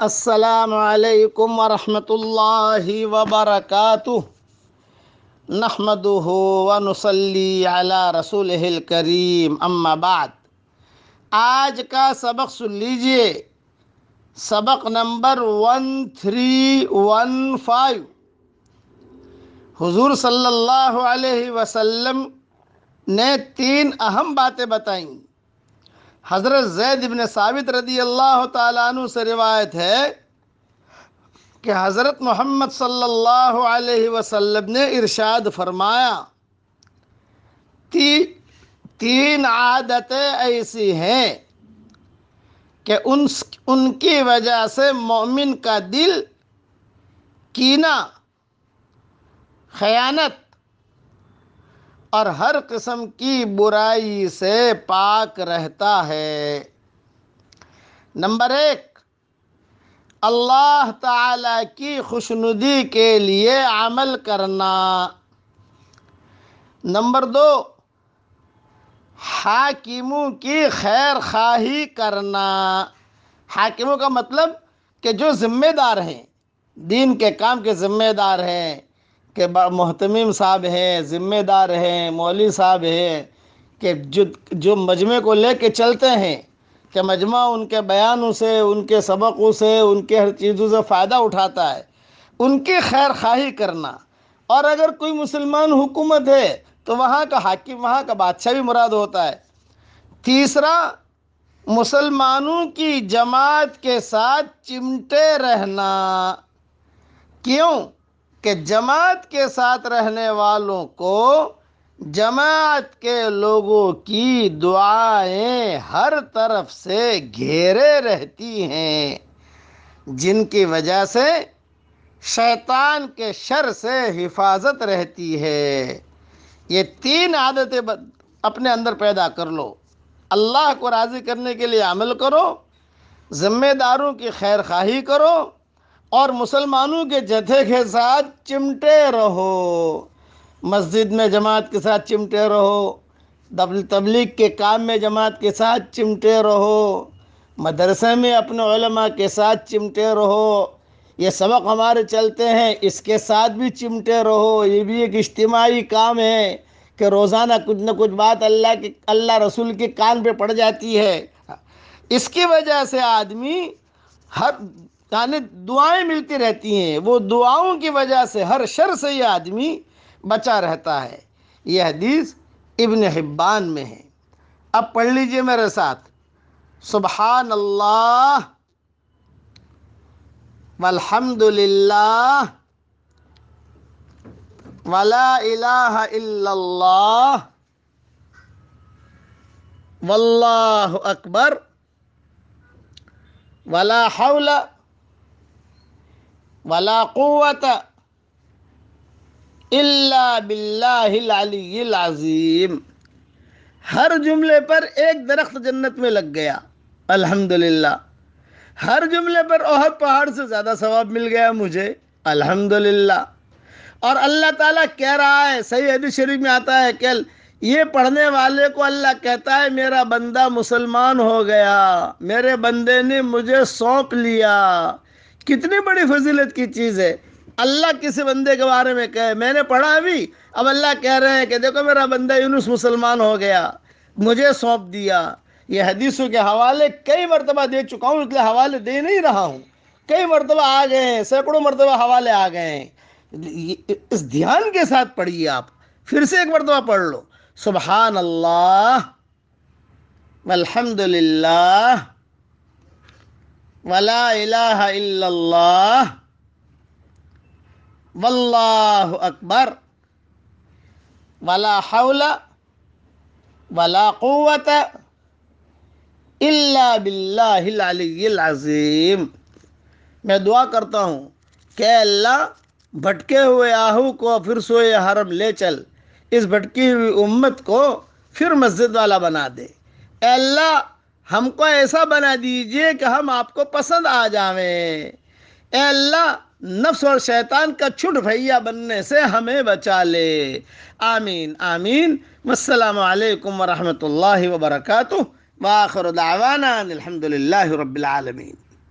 السلام علیکم ورحمۃ اللہ وبرکاتہ۔ نحمده ونصلي على رسوله الکریم، اما بعد۔ آج کا سبق سن لیجیے۔ سبق number one three one five حضور صلی اللہ علیہ وسلم نے تین اہم باتیں بتائیں۔ حضرت زید بن ثابت رضی اللہ تعالیٰ عنہ سے روایت ہے کہ حضرت محمد صلی اللہ علیہ وسلم نے ارشاد فرمایا تی تین عادتیں ایسی ہیں کہ ان ان کی وجہ سے مومن کا دل کینہ، خیانت اور ہر قسم کی برائی سے پاک رہتا ہے۔ نمبر ایک، اللہ تعالی کی خوشنودی کے لیے عمل کرنا۔ نمبر دو، حاکموں کی خیر خواہی کرنا۔ حاکموں کا مطلب کہ جو ذمہ دار ہیں، دین کے کام کے ذمہ دار ہیں۔ کہ محتمم صاحب ہیں، ذمہ دار ہیں، مولوی صاحب ہیں، کہ جو جو مجمع کو لے کے چلتے ہیں، کہ مجمع ان کے بیانوں سے، ان کے سبقوں سے، ان کے ہر چیزوں سے فائدہ اٹھاتا ہے۔ ان کی خیر خواہی کرنا۔ اور اگر کوئی مسلمان حکومت ہے، تو وہاں کا حاکم، وہاں کا بادشاہ بھی مراد ہوتا ہے۔ تیسرا، مسلمانوں کی جماعت کے ساتھ چمٹے رہنا۔ کیوں؟ کہ جماعت کے ساتھ رہنے والوں کو جماعت کے لوگوں کی دعائیں ہر طرف سے گھیرے رہتی ہیں، جن کی وجہ سے شیطان کے شر سے حفاظت رہتی ہے۔ یہ تین عادتیں اپنے اندر پیدا کر لو۔ اللہ کو راضی کرنے کے لیے عمل کرو، ذمہ داروں کی خیر خواہی کرو اور مسلمانوں کے جتھے کے ساتھ چمٹے رہو۔ مسجد میں جماعت کے ساتھ چمٹے رہو۔ تبلیغ کے کام میں جماعت کے ساتھ چمٹے رہو۔ مدرسے میں اپنے علماء کے ساتھ چمٹے رہو۔ یہ سبق ہمارے چلتے ہیں، اس کے ساتھ بھی چمٹے رہو۔ یہ بھی ایک اجتماعی کام ہے کہ روزانہ کچھ نہ کچھ بات اللہ کے، اللہ رسول کے کان پہ پڑ جاتی ہے۔ اس کی وجہ سے آدمی ہر یعنی دعائیں ملتی رہتی ہیں۔ وہ دعاؤں کی وجہ سے ہر شر سے یہ آدمی بچا رہتا ہے۔ یہ حدیث ابن حبان میں ہے۔ اب پڑھ لیجیے میرے ساتھ۔ سبحان اللہ والحمد للہ ولا الہ الا اللہ واللہ اکبر ولا حول ولا قوت الا باللہ العلی العظیم۔ ہر جملے پر ایک درخت جنت میں لگ گیا، الحمدللہ۔ ہر جملے پر احد پہاڑ سے زیادہ ثواب مل گیا مجھے، الحمدللہ۔ اور اللہ تعالیٰ کہہ رہا ہے، صحیح حدیث شریف میں آتا ہے کہ یہ پڑھنے والے کو اللہ کہتا ہے، میرا بندہ مسلمان ہو گیا، میرے بندے نے مجھے سونپ لیا۔ کتنی بڑی فضیلت کی چیز ہے۔ اللہ کسی بندے کے بارے میں کہے، میں نے پڑھا ابھی اب اللہ کہہ رہے ہیں کہ دیکھو میرا بندہ یونس مسلمان ہو گیا، مجھے سونپ دیا۔ یہ حدیثوں کے حوالے کئی مرتبہ دے چکا ہوں اس لیے حوالے دے نہیں رہا ہوں۔ کئی مرتبہ آ گئے ہیں، سینکڑوں مرتبہ حوالے آ گئے ہیں۔ اس دھیان کے ساتھ پڑھیے آپ، پھر سے ایک مرتبہ پڑھ لو۔ سبحان اللہ والحمد للہ ولا الہ الا اللہ واللہ اکبر ولا حول ولا قوت الا باللہ العلی العظیم میں دعا کرتا ہوں کہ اللہ بھٹکے ہوئے آہو کو پھر سوئے حرم لے چل اس بھٹکی ہوئی امت کو پھر مسجد والا بنا دے اے اللہ ہم کو ایسا بنا دیجیے کہ ہم آپ کو پسند آ جاویں۔ اے اللہ، نفس اور شیطان کا چھٹ بھیا بننے سے ہمیں بچا لے۔ آمین آمین۔ والسلام علیکم ورحمۃ اللہ وبرکاتہ۔ واخر دعوانا الحمد للہ رب العالمین۔